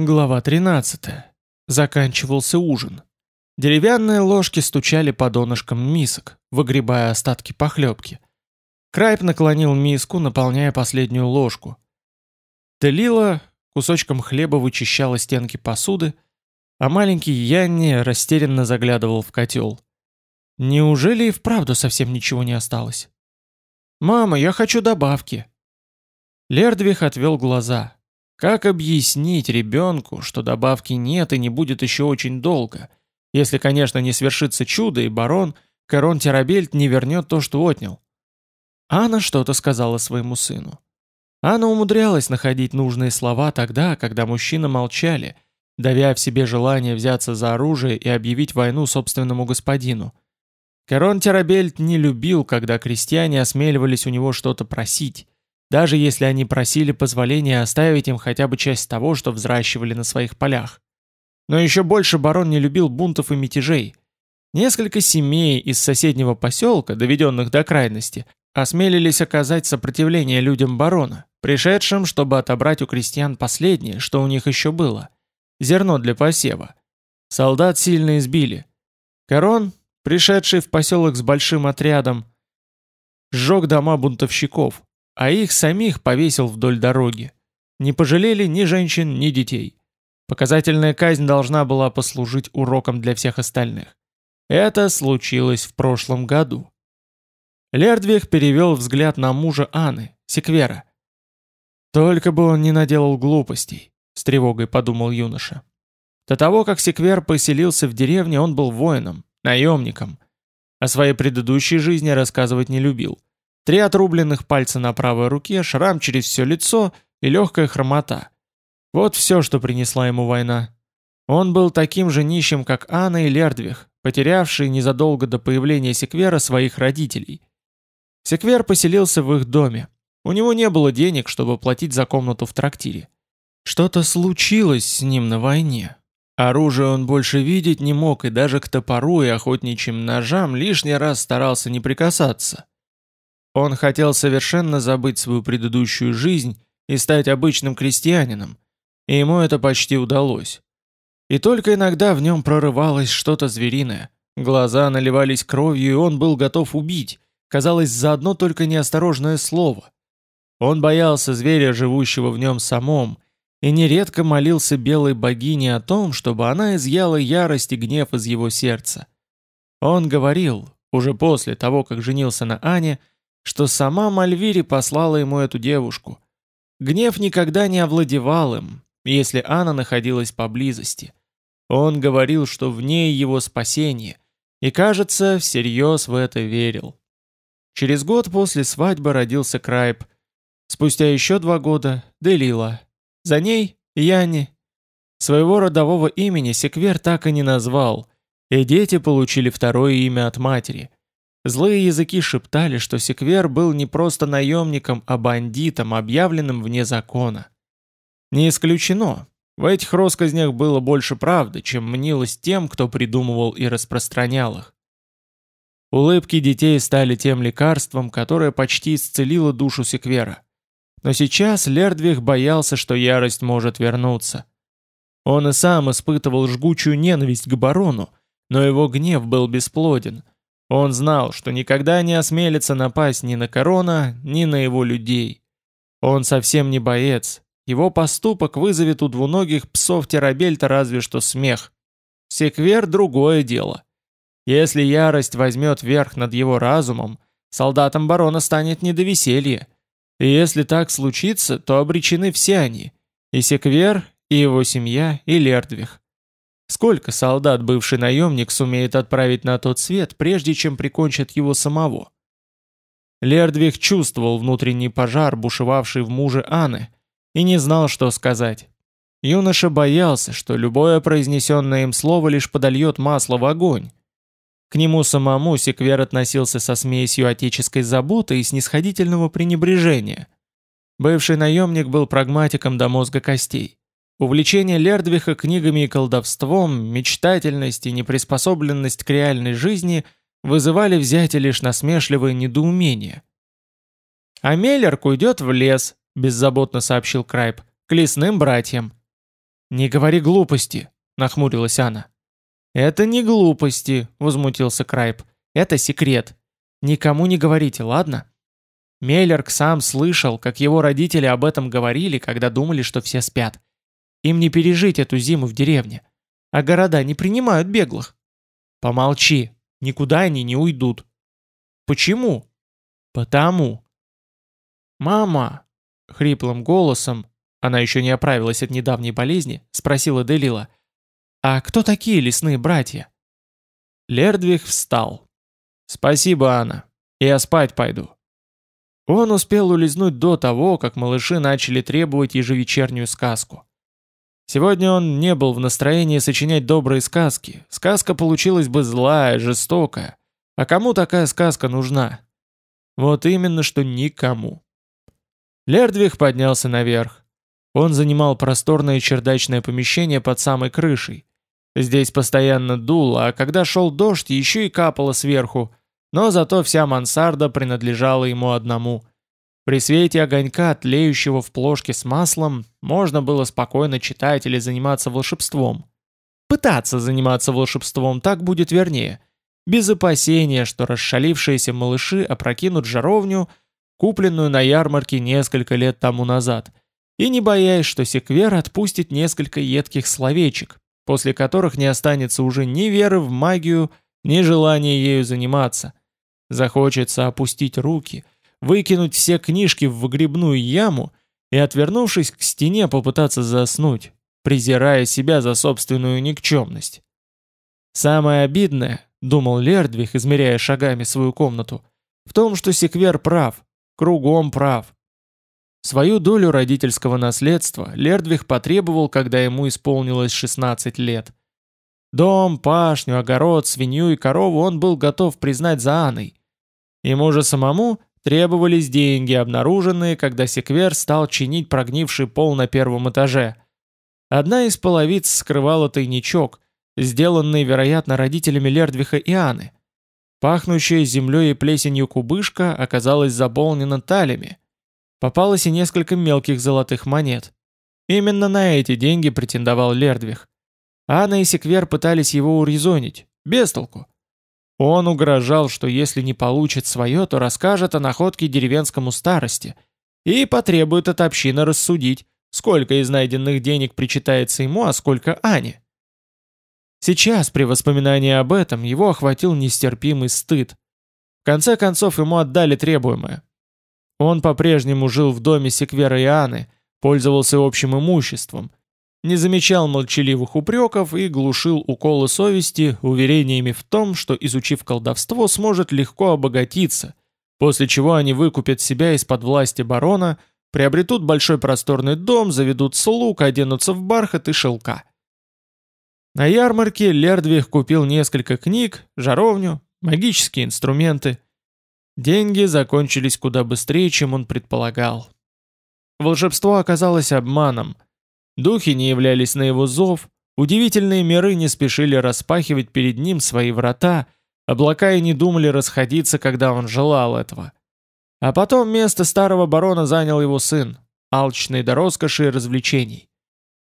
Глава 13. Заканчивался ужин. Деревянные ложки стучали по донышкам мисок, выгребая остатки похлебки. Крайп наклонил миску, наполняя последнюю ложку. Делила кусочком хлеба вычищала стенки посуды, а маленький Янни растерянно заглядывал в котел. Неужели и вправду совсем ничего не осталось? «Мама, я хочу добавки!» Лердвих отвел глаза. Как объяснить ребенку, что добавки нет и не будет еще очень долго, если, конечно, не свершится чудо, и барон Корон Терабельт не вернет то, что отнял? Анна что-то сказала своему сыну. Анна умудрялась находить нужные слова тогда, когда мужчины молчали, давя в себе желание взяться за оружие и объявить войну собственному господину. Корон Терабельт не любил, когда крестьяне осмеливались у него что-то просить, даже если они просили позволения оставить им хотя бы часть того, что взращивали на своих полях. Но еще больше барон не любил бунтов и мятежей. Несколько семей из соседнего поселка, доведенных до крайности, осмелились оказать сопротивление людям барона, пришедшим, чтобы отобрать у крестьян последнее, что у них еще было – зерно для посева. Солдат сильно избили. Корон, пришедший в поселок с большим отрядом, сжег дома бунтовщиков, а их самих повесил вдоль дороги. Не пожалели ни женщин, ни детей. Показательная казнь должна была послужить уроком для всех остальных. Это случилось в прошлом году. Лердвих перевел взгляд на мужа Анны, Секвера. «Только бы он не наделал глупостей», — с тревогой подумал юноша. До того, как Секвер поселился в деревне, он был воином, наемником. О своей предыдущей жизни рассказывать не любил. Три отрубленных пальца на правой руке, шрам через все лицо и легкая хромота. Вот все, что принесла ему война. Он был таким же нищим, как Анна и Лердвих, потерявшие незадолго до появления Секвера своих родителей. Секвер поселился в их доме. У него не было денег, чтобы платить за комнату в трактире. Что-то случилось с ним на войне. Оружие он больше видеть не мог и даже к топору и охотничьим ножам лишний раз старался не прикасаться. Он хотел совершенно забыть свою предыдущую жизнь и стать обычным крестьянином, и ему это почти удалось. И только иногда в нем прорывалось что-то звериное. Глаза наливались кровью, и он был готов убить, казалось, за одно только неосторожное слово. Он боялся зверя, живущего в нем самом, и нередко молился белой богине о том, чтобы она изъяла ярость и гнев из его сердца. Он говорил, уже после того, как женился на Ане, что сама Мальвири послала ему эту девушку. Гнев никогда не овладевал им, если Анна находилась поблизости. Он говорил, что в ней его спасение, и, кажется, всерьез в это верил. Через год после свадьбы родился Крайб. Спустя еще два года – Делила. За ней – Яни. Своего родового имени Секвер так и не назвал, и дети получили второе имя от матери – Злые языки шептали, что Секвер был не просто наемником, а бандитом, объявленным вне закона. Не исключено. В этих россказнях было больше правды, чем мнилось тем, кто придумывал и распространял их. Улыбки детей стали тем лекарством, которое почти исцелило душу Секвера. Но сейчас Лердвих боялся, что ярость может вернуться. Он и сам испытывал жгучую ненависть к барону, но его гнев был бесплоден – он знал, что никогда не осмелится напасть ни на корона, ни на его людей. Он совсем не боец. Его поступок вызовет у двуногих псов Терабельта разве что смех. Секвер — другое дело. Если ярость возьмет верх над его разумом, солдатам барона станет не до веселья. И если так случится, то обречены все они. И Секвер, и его семья, и Лердвих. Сколько солдат бывший наемник сумеет отправить на тот свет, прежде чем прикончат его самого? Лердвих чувствовал внутренний пожар, бушевавший в муже Анны, и не знал, что сказать. Юноша боялся, что любое произнесенное им слово лишь подольет масло в огонь. К нему самому Секвер относился со смесью отеческой заботы и снисходительного пренебрежения. Бывший наемник был прагматиком до мозга костей. Увлечение Лердвиха книгами и колдовством, мечтательность и неприспособленность к реальной жизни вызывали взятие лишь насмешливое недоумение. «А Меллерк уйдет в лес», — беззаботно сообщил Крайп, — «к лесным братьям». «Не говори глупости», — нахмурилась Анна. «Это не глупости», — возмутился Крайп. «Это секрет. Никому не говорите, ладно?» Мейлерк сам слышал, как его родители об этом говорили, когда думали, что все спят. Им не пережить эту зиму в деревне. А города не принимают беглых. Помолчи, никуда они не уйдут. Почему? Потому. Мама, хриплым голосом, она еще не оправилась от недавней болезни, спросила Делила. А кто такие лесные братья? Лердвих встал. Спасибо, Анна. Я спать пойду. Он успел улизнуть до того, как малыши начали требовать ежевечернюю сказку. Сегодня он не был в настроении сочинять добрые сказки. Сказка получилась бы злая, жестокая. А кому такая сказка нужна? Вот именно, что никому. Лердвих поднялся наверх. Он занимал просторное чердачное помещение под самой крышей. Здесь постоянно дуло, а когда шел дождь, еще и капало сверху, но зато вся мансарда принадлежала ему одному. При свете огонька, тлеющего в плошке с маслом, можно было спокойно читать или заниматься волшебством. Пытаться заниматься волшебством, так будет вернее. Без опасения, что расшалившиеся малыши опрокинут жаровню, купленную на ярмарке несколько лет тому назад, и не боясь, что секвер отпустит несколько едких словечек, после которых не останется уже ни веры в магию, ни желания ею заниматься. Захочется опустить руки, выкинуть все книжки в выгребную яму и, отвернувшись к стене, попытаться заснуть, презирая себя за собственную никчемность. Самое обидное, думал Лердвих, измеряя шагами свою комнату, в том, что Секвер прав, кругом прав. Свою долю родительского наследства Лердвих потребовал, когда ему исполнилось 16 лет. Дом, пашню, огород, свинью и корову он был готов признать за Анной. Ему же самому требовались деньги, обнаруженные, когда Секвер стал чинить прогнивший пол на первом этаже. Одна из половиц скрывала тайничок, сделанный, вероятно, родителями Лердвиха и Анны. Пахнущая землей и плесенью кубышка оказалась заполнена талями. Попалось и несколько мелких золотых монет. Именно на эти деньги претендовал Лердвих. Анна и Секвер пытались его урезонить. Без толку. Он угрожал, что если не получит свое, то расскажет о находке деревенскому старости и потребует от общины рассудить, сколько из найденных денег причитается ему, а сколько Ане. Сейчас, при воспоминании об этом, его охватил нестерпимый стыд. В конце концов, ему отдали требуемое. Он по-прежнему жил в доме Секвера и Анны, пользовался общим имуществом, не замечал молчаливых упреков и глушил уколы совести уверениями в том, что, изучив колдовство, сможет легко обогатиться, после чего они выкупят себя из-под власти барона, приобретут большой просторный дом, заведут слуг, оденутся в бархат и шелка. На ярмарке Лердвих купил несколько книг, жаровню, магические инструменты. Деньги закончились куда быстрее, чем он предполагал. Волшебство оказалось обманом – Духи не являлись на его зов, удивительные миры не спешили распахивать перед ним свои врата, облака и не думали расходиться, когда он желал этого. А потом место старого барона занял его сын, алчный до роскоши и развлечений.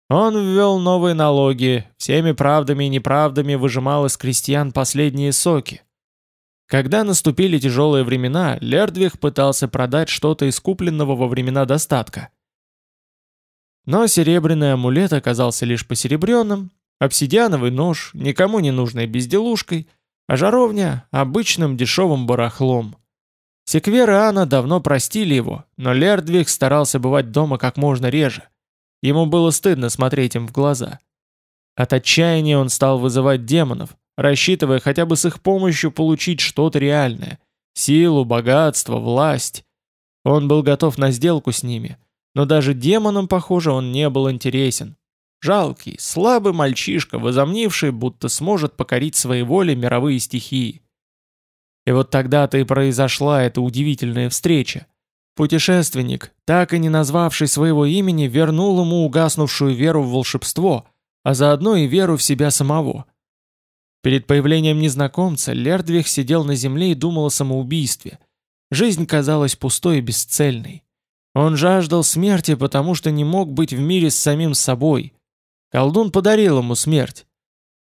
Он ввел новые налоги, всеми правдами и неправдами выжимал из крестьян последние соки. Когда наступили тяжелые времена, Лердвих пытался продать что-то из купленного во времена достатка – но серебряный амулет оказался лишь посеребренным, обсидиановый нож никому не нужной безделушкой, а жаровня — обычным дешевым барахлом. Секвер и Анна давно простили его, но Лердвиг старался бывать дома как можно реже. Ему было стыдно смотреть им в глаза. От отчаяния он стал вызывать демонов, рассчитывая хотя бы с их помощью получить что-то реальное — силу, богатство, власть. Он был готов на сделку с ними, но даже демонам, похоже, он не был интересен. Жалкий, слабый мальчишка, возомнивший, будто сможет покорить своей волей мировые стихии. И вот тогда-то и произошла эта удивительная встреча. Путешественник, так и не назвавший своего имени, вернул ему угаснувшую веру в волшебство, а заодно и веру в себя самого. Перед появлением незнакомца Лердвих сидел на земле и думал о самоубийстве. Жизнь казалась пустой и бесцельной. Он жаждал смерти, потому что не мог быть в мире с самим собой. Колдун подарил ему смерть.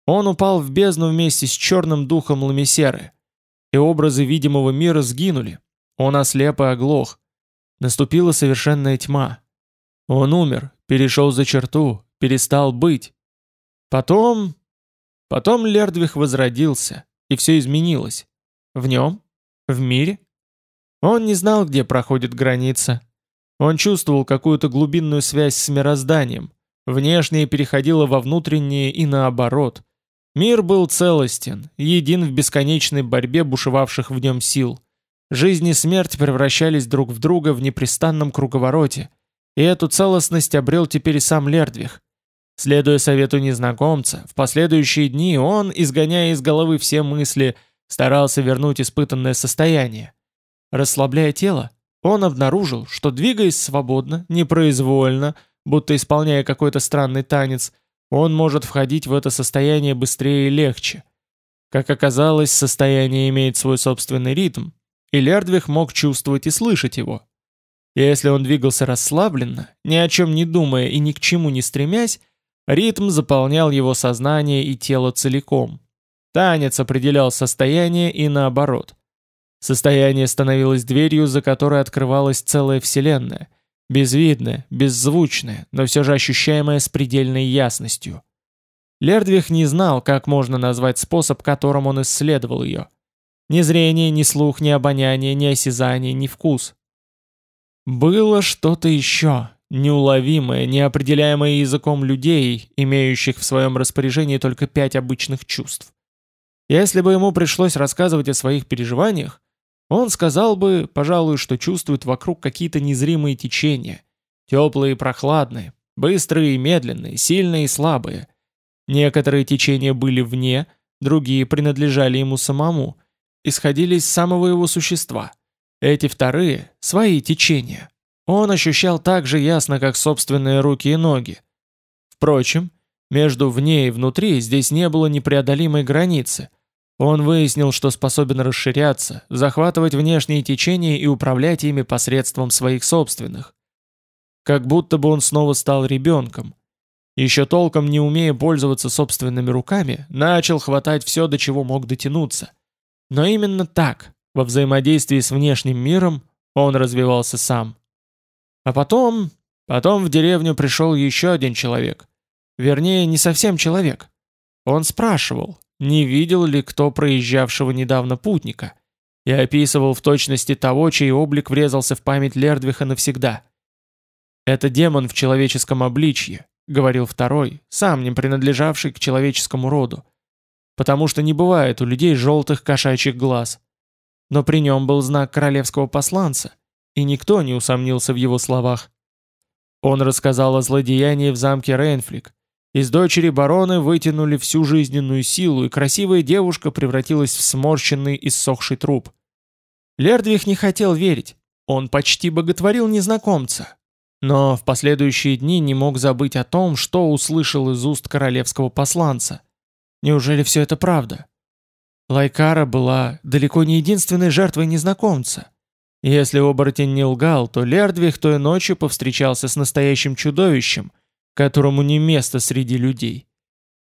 Он упал в бездну вместе с черным духом Ламисеры. И образы видимого мира сгинули. Он ослеп и оглох. Наступила совершенная тьма. Он умер, перешел за черту, перестал быть. Потом... Потом Лердвих возродился, и все изменилось. В нем? В мире? Он не знал, где проходит граница. Он чувствовал какую-то глубинную связь с мирозданием. Внешнее переходило во внутреннее и наоборот. Мир был целостен, един в бесконечной борьбе бушевавших в нем сил. Жизнь и смерть превращались друг в друга в непрестанном круговороте. И эту целостность обрел теперь и сам Лердвих. Следуя совету незнакомца, в последующие дни он, изгоняя из головы все мысли, старался вернуть испытанное состояние. Расслабляя тело, он обнаружил, что двигаясь свободно, непроизвольно, будто исполняя какой-то странный танец, он может входить в это состояние быстрее и легче. Как оказалось, состояние имеет свой собственный ритм, и Лердвих мог чувствовать и слышать его. И если он двигался расслабленно, ни о чем не думая и ни к чему не стремясь, ритм заполнял его сознание и тело целиком. Танец определял состояние и наоборот. Состояние становилось дверью, за которой открывалась целая вселенная, безвидная, беззвучная, но все же ощущаемая с предельной ясностью. Лердвих не знал, как можно назвать способ, которым он исследовал ее. Ни зрение, ни слух, ни обоняние, ни осязание, ни вкус. Было что-то еще, неуловимое, неопределяемое языком людей, имеющих в своем распоряжении только пять обычных чувств. Если бы ему пришлось рассказывать о своих переживаниях, он сказал бы, пожалуй, что чувствует вокруг какие-то незримые течения, теплые и прохладные, быстрые и медленные, сильные и слабые. Некоторые течения были вне, другие принадлежали ему самому, исходили из самого его существа. Эти вторые — свои течения. Он ощущал так же ясно, как собственные руки и ноги. Впрочем, между вне и внутри здесь не было непреодолимой границы — он выяснил, что способен расширяться, захватывать внешние течения и управлять ими посредством своих собственных. Как будто бы он снова стал ребенком. Еще толком не умея пользоваться собственными руками, начал хватать все, до чего мог дотянуться. Но именно так, во взаимодействии с внешним миром, он развивался сам. А потом... Потом в деревню пришел еще один человек. Вернее, не совсем человек. Он спрашивал, не видел ли кто проезжавшего недавно путника, и описывал в точности того, чей облик врезался в память Лердвиха навсегда. «Это демон в человеческом обличье», — говорил второй, сам не принадлежавший к человеческому роду, потому что не бывает у людей желтых кошачьих глаз. Но при нем был знак королевского посланца, и никто не усомнился в его словах. Он рассказал о злодеянии в замке Рейнфлик, из дочери барона вытянули всю жизненную силу, и красивая девушка превратилась в сморщенный и ссохший труп. Лердвих не хотел верить. Он почти боготворил незнакомца. Но в последующие дни не мог забыть о том, что услышал из уст королевского посланца. Неужели все это правда? Лайкара была далеко не единственной жертвой незнакомца. Если оборотень не лгал, то Лердвих той ночью повстречался с настоящим чудовищем – которому не место среди людей.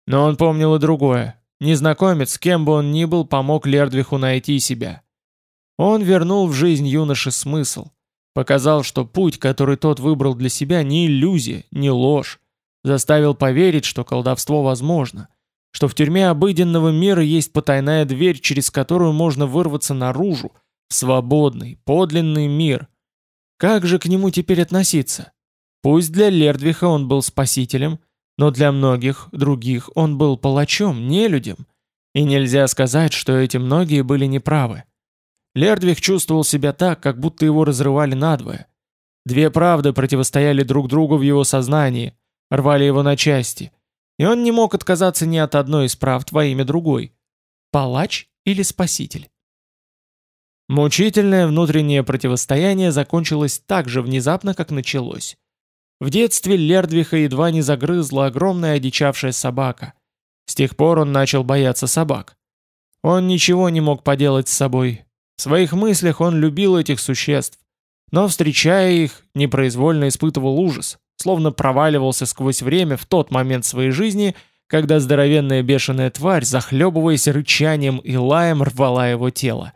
Но он помнил и другое. Незнакомец, кем бы он ни был, помог Лердвиху найти себя. Он вернул в жизнь юноше смысл. Показал, что путь, который тот выбрал для себя, не иллюзия, не ложь. Заставил поверить, что колдовство возможно. Что в тюрьме обыденного мира есть потайная дверь, через которую можно вырваться наружу, в свободный, подлинный мир. Как же к нему теперь относиться? Пусть для Лердвиха он был спасителем, но для многих других он был палачом, нелюдем. И нельзя сказать, что эти многие были неправы. Лердвих чувствовал себя так, как будто его разрывали надвое. Две правды противостояли друг другу в его сознании, рвали его на части. И он не мог отказаться ни от одной из правд во имя другой. Палач или спаситель? Мучительное внутреннее противостояние закончилось так же внезапно, как началось. В детстве Лердвиха едва не загрызла огромная одичавшая собака. С тех пор он начал бояться собак. Он ничего не мог поделать с собой. В своих мыслях он любил этих существ, но, встречая их, непроизвольно испытывал ужас, словно проваливался сквозь время в тот момент своей жизни, когда здоровенная бешеная тварь, захлебываясь рычанием и лаем, рвала его тело.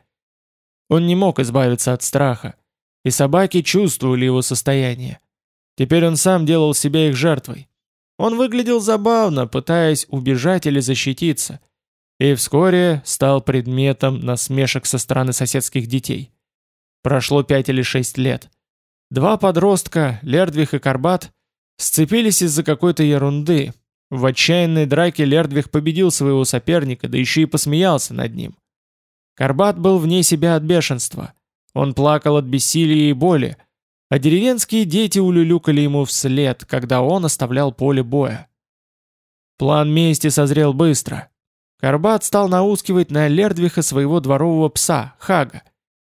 Он не мог избавиться от страха, и собаки чувствовали его состояние. Теперь он сам делал себя их жертвой. Он выглядел забавно, пытаясь убежать или защититься, и вскоре стал предметом насмешек со стороны соседских детей. Прошло пять или шесть лет. Два подростка, Лердвих и Карбат, сцепились из-за какой-то ерунды. В отчаянной драке Лердвих победил своего соперника, да еще и посмеялся над ним. Карбат был вне себя от бешенства. Он плакал от бессилия и боли, а деревенские дети улюлюкали ему вслед, когда он оставлял поле боя. План мести созрел быстро. Карбат стал наускивать на Лердвиха своего дворового пса, Хага.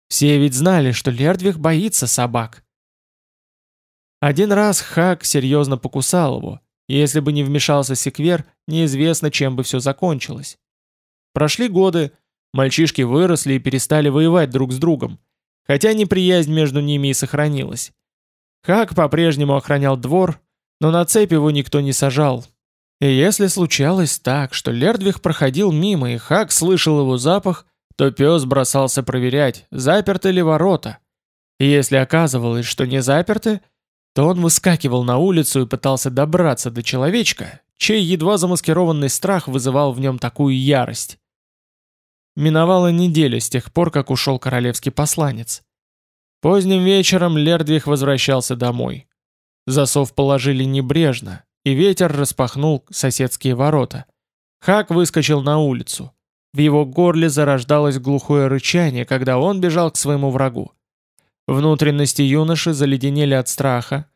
Все ведь знали, что Лердвих боится собак. Один раз Хаг серьезно покусал его, и если бы не вмешался Секвер, неизвестно, чем бы все закончилось. Прошли годы, мальчишки выросли и перестали воевать друг с другом хотя неприязнь между ними и сохранилась. Хак по-прежнему охранял двор, но на цепь его никто не сажал. И если случалось так, что Лердвих проходил мимо и Хак слышал его запах, то пес бросался проверять, заперты ли ворота. И если оказывалось, что не заперты, то он выскакивал на улицу и пытался добраться до человечка, чей едва замаскированный страх вызывал в нем такую ярость. Миновала неделя с тех пор, как ушел королевский посланец. Поздним вечером Лердвих возвращался домой. Засов положили небрежно, и ветер распахнул соседские ворота. Хак выскочил на улицу. В его горле зарождалось глухое рычание, когда он бежал к своему врагу. Внутренности юноши заледенели от страха,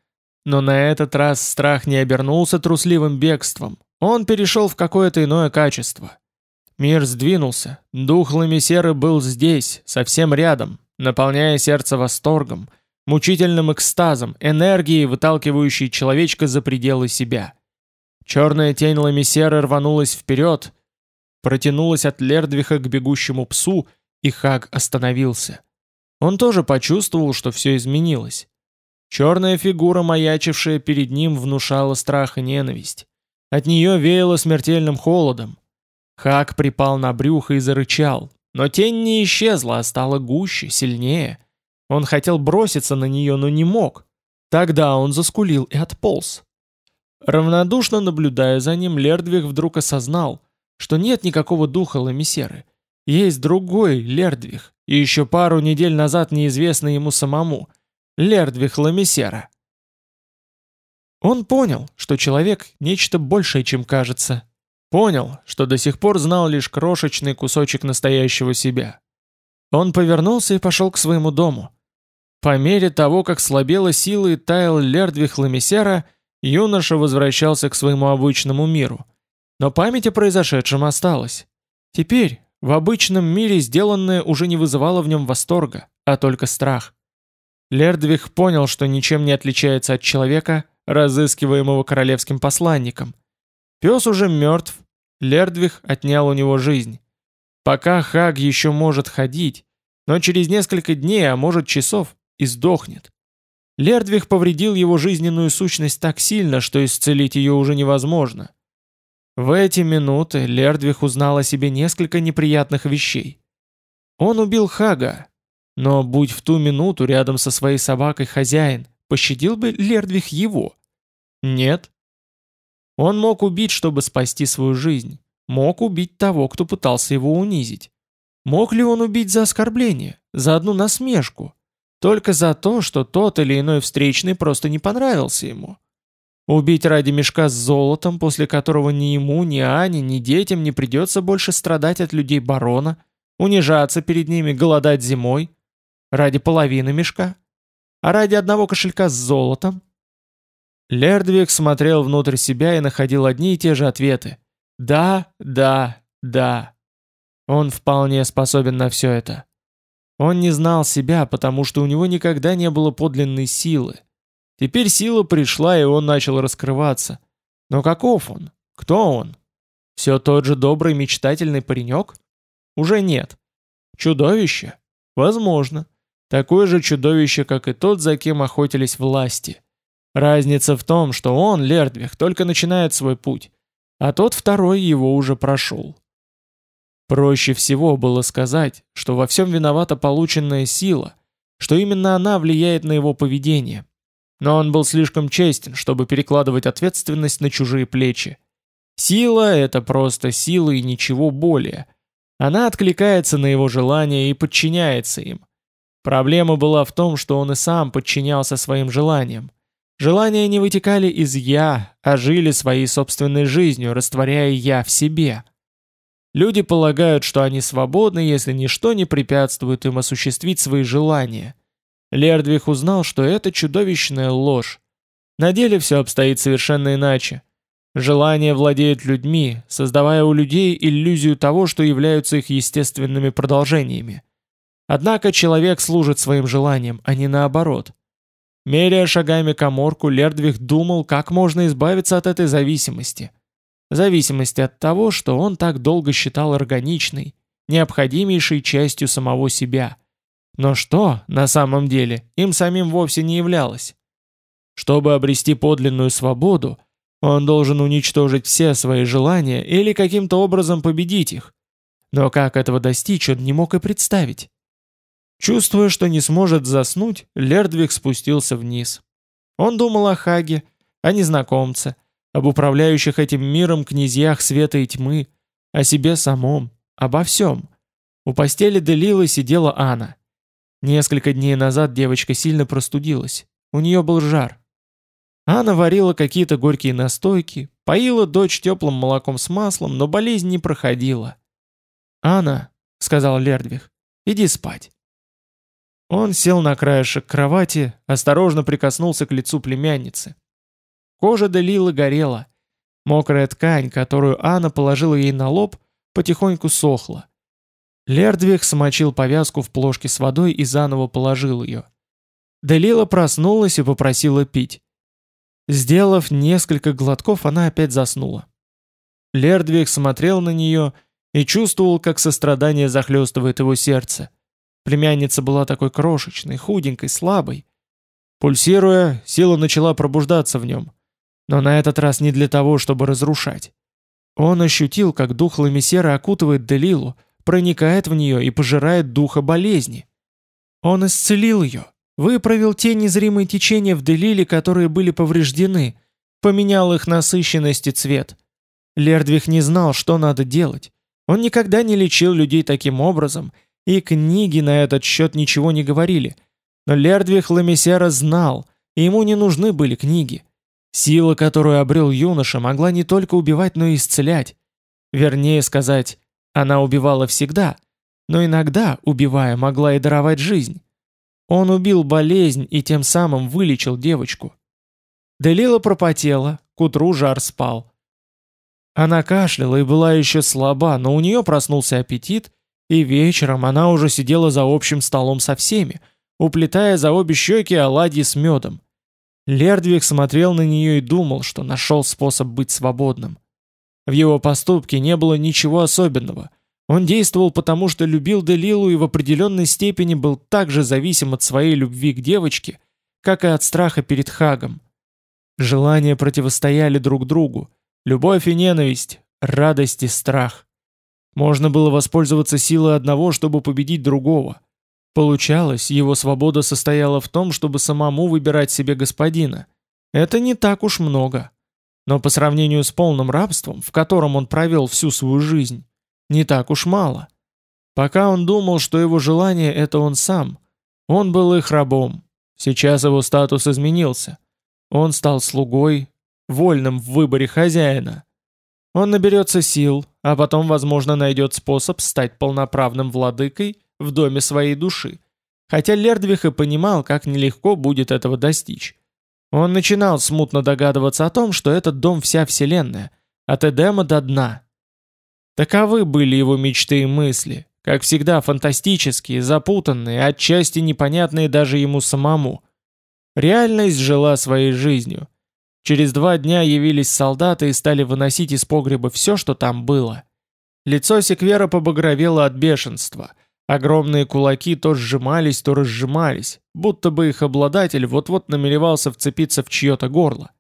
но на этот раз страх не обернулся трусливым бегством, он перешел в какое-то иное качество. Мир сдвинулся, дух Ламисеры был здесь, совсем рядом, наполняя сердце восторгом, мучительным экстазом, энергией, выталкивающей человечка за пределы себя. Черная тень Ламисеры рванулась вперед, протянулась от Лердвиха к бегущему псу, и Хаг остановился. Он тоже почувствовал, что все изменилось. Черная фигура, маячившая перед ним, внушала страх и ненависть. От нее веяло смертельным холодом. Хак припал на брюхо и зарычал, но тень не исчезла, а стала гуще, сильнее. Он хотел броситься на нее, но не мог. Тогда он заскулил и отполз. Равнодушно наблюдая за ним, Лердвих вдруг осознал, что нет никакого духа Ламисеры. Есть другой Лердвих, и еще пару недель назад неизвестный ему самому. Лердвих Ламисера. Он понял, что человек — нечто большее, чем кажется, Понял, что до сих пор знал лишь крошечный кусочек настоящего себя. Он повернулся и пошел к своему дому. По мере того, как слабела сила и таял Лердвих Ламисера, юноша возвращался к своему обычному миру. Но память о произошедшем осталась. Теперь, в обычном мире сделанное уже не вызывало в нем восторга, а только страх. Лердвих понял, что ничем не отличается от человека, разыскиваемого королевским посланником. Пес уже мертв, Лердвих отнял у него жизнь. Пока Хаг еще может ходить, но через несколько дней, а может часов, и сдохнет. Лердвих повредил его жизненную сущность так сильно, что исцелить ее уже невозможно. В эти минуты Лердвих узнал о себе несколько неприятных вещей. Он убил Хага, но будь в ту минуту рядом со своей собакой хозяин, пощадил бы Лердвих его? Нет, он мог убить, чтобы спасти свою жизнь. Мог убить того, кто пытался его унизить. Мог ли он убить за оскорбление, за одну насмешку? Только за то, что тот или иной встречный просто не понравился ему. Убить ради мешка с золотом, после которого ни ему, ни Ане, ни детям не придется больше страдать от людей барона, унижаться перед ними, голодать зимой. Ради половины мешка. А ради одного кошелька с золотом Лердвиг смотрел внутрь себя и находил одни и те же ответы. «Да, да, да». Он вполне способен на все это. Он не знал себя, потому что у него никогда не было подлинной силы. Теперь сила пришла, и он начал раскрываться. Но каков он? Кто он? Все тот же добрый мечтательный паренек? Уже нет. Чудовище? Возможно. Такое же чудовище, как и тот, за кем охотились власти. Разница в том, что он, Лердвих, только начинает свой путь, а тот второй его уже прошел. Проще всего было сказать, что во всем виновата полученная сила, что именно она влияет на его поведение. Но он был слишком честен, чтобы перекладывать ответственность на чужие плечи. Сила — это просто сила и ничего более. Она откликается на его желания и подчиняется им. Проблема была в том, что он и сам подчинялся своим желаниям. Желания не вытекали из «я», а жили своей собственной жизнью, растворяя «я» в себе. Люди полагают, что они свободны, если ничто не препятствует им осуществить свои желания. Лердвих узнал, что это чудовищная ложь. На деле все обстоит совершенно иначе. Желания владеют людьми, создавая у людей иллюзию того, что являются их естественными продолжениями. Однако человек служит своим желаниям, а не наоборот. Меряя шагами коморку, Лердвих думал, как можно избавиться от этой зависимости. Зависимости от того, что он так долго считал органичной, необходимейшей частью самого себя. Но что, на самом деле, им самим вовсе не являлось. Чтобы обрести подлинную свободу, он должен уничтожить все свои желания или каким-то образом победить их. Но как этого достичь, он не мог и представить. Чувствуя, что не сможет заснуть, Лердвиг спустился вниз. Он думал о Хаге, о незнакомце, об управляющих этим миром князьях света и тьмы, о себе самом, обо всем. У постели Делилы сидела Анна. Несколько дней назад девочка сильно простудилась. У нее был жар. Анна варила какие-то горькие настойки, поила дочь теплым молоком с маслом, но болезнь не проходила. «Анна», — сказал Лердвих, — «иди спать». Он сел на краешек кровати, осторожно прикоснулся к лицу племянницы. Кожа Делилы горела. Мокрая ткань, которую Анна положила ей на лоб, потихоньку сохла. Лердвих смочил повязку в плошке с водой и заново положил ее. Делила проснулась и попросила пить. Сделав несколько глотков, она опять заснула. Лердвих смотрел на нее и чувствовал, как сострадание захлестывает его сердце. Племянница была такой крошечной, худенькой, слабой. Пульсируя, сила начала пробуждаться в нем. Но на этот раз не для того, чтобы разрушать. Он ощутил, как дух Ламисера окутывает Делилу, проникает в нее и пожирает духа болезни. Он исцелил ее, выправил те незримые течения в Делиле, которые были повреждены, поменял их насыщенность и цвет. Лердвих не знал, что надо делать. Он никогда не лечил людей таким образом и книги на этот счет ничего не говорили. Но Лердвих Ламесера знал, и ему не нужны были книги. Сила, которую обрел юноша, могла не только убивать, но и исцелять. Вернее сказать, она убивала всегда, но иногда, убивая, могла и даровать жизнь. Он убил болезнь и тем самым вылечил девочку. Делила пропотела, к утру жар спал. Она кашляла и была еще слаба, но у нее проснулся аппетит, и вечером она уже сидела за общим столом со всеми, уплетая за обе щеки оладьи с медом. Лердвиг смотрел на нее и думал, что нашел способ быть свободным. В его поступке не было ничего особенного. Он действовал потому, что любил Делилу и в определенной степени был так же зависим от своей любви к девочке, как и от страха перед Хагом. Желания противостояли друг другу. Любовь и ненависть, радость и страх. Можно было воспользоваться силой одного, чтобы победить другого. Получалось, его свобода состояла в том, чтобы самому выбирать себе господина. Это не так уж много. Но по сравнению с полным рабством, в котором он провел всю свою жизнь, не так уж мало. Пока он думал, что его желание — это он сам, он был их рабом. Сейчас его статус изменился. Он стал слугой, вольным в выборе хозяина. Он наберется сил, а потом, возможно, найдет способ стать полноправным владыкой в доме своей души. Хотя Лердвих и понимал, как нелегко будет этого достичь. Он начинал смутно догадываться о том, что этот дом вся вселенная, от Эдема до дна. Таковы были его мечты и мысли, как всегда фантастические, запутанные, отчасти непонятные даже ему самому. Реальность жила своей жизнью. Через два дня явились солдаты и стали выносить из погреба все, что там было. Лицо Секвера побагровело от бешенства, Огромные кулаки то сжимались, то разжимались, будто бы их обладатель вот-вот намеревался вцепиться в чье-то горло.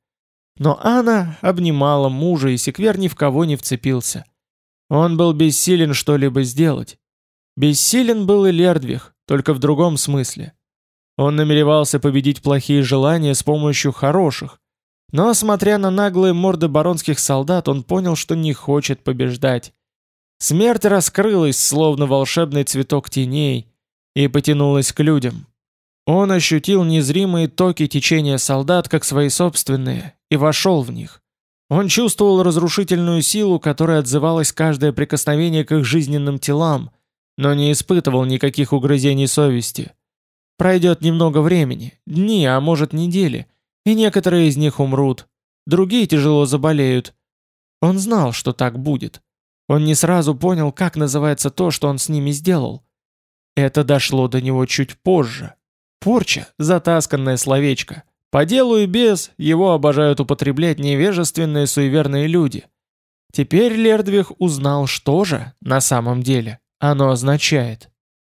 Но Анна обнимала мужа, и Секвер ни в кого не вцепился. Он был бессилен что-либо сделать. Бессилен был и Лердвих, только в другом смысле. Он намеревался победить плохие желания с помощью хороших, но, смотря на наглые морды баронских солдат, он понял, что не хочет побеждать. Смерть раскрылась, словно волшебный цветок теней, и потянулась к людям. Он ощутил незримые токи течения солдат, как свои собственные, и вошел в них. Он чувствовал разрушительную силу, которая отзывалась каждое прикосновение к их жизненным телам, но не испытывал никаких угрызений совести. Пройдет немного времени, дни, а может недели, и некоторые из них умрут, другие тяжело заболеют. Он знал, что так будет. Он не сразу понял, как называется то, что он с ними сделал. Это дошло до него чуть позже. Порча – затасканное словечко. По делу и без его обожают употреблять невежественные суеверные люди. Теперь Лердвих узнал, что же, на самом деле, оно означает.